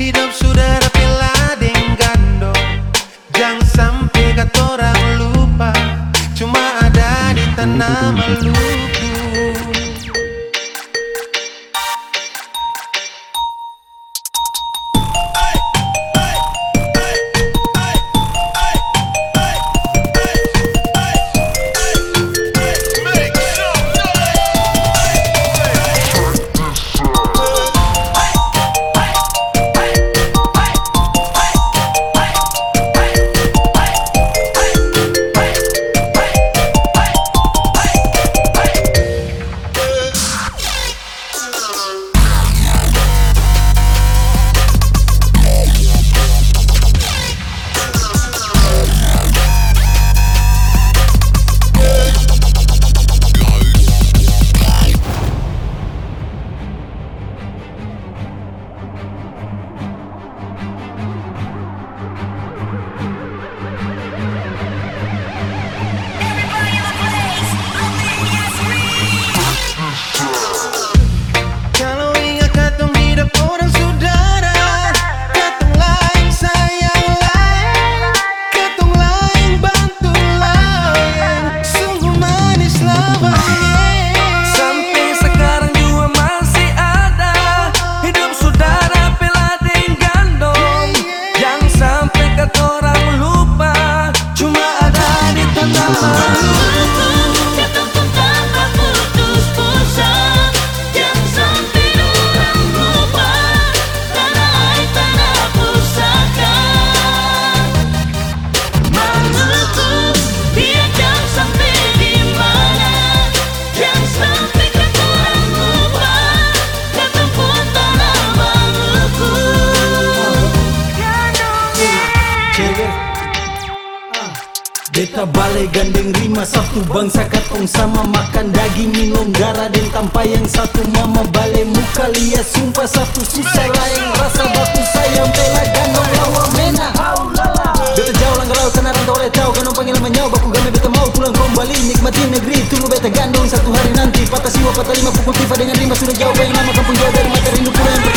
He dumb shooter kota balai gandeng rima satu bangsa katong sama makan daging minum darah dan tanpa yang satu. Mama balai muka lihat sumpah satu susah lain. Rasa batu sayang bela gandong lawa mena. Beta jauh lang laut tanah rantau oleh tau Ganong panggil menyau. Baku gamai beta mau pulang kembali Nikmati negeri. Tunggu beta gandong satu hari nanti. Patah siwa patah lima pukul tifa dengan rima. Sudah jauh bayang nama kampung jauh dari mata rindu pulang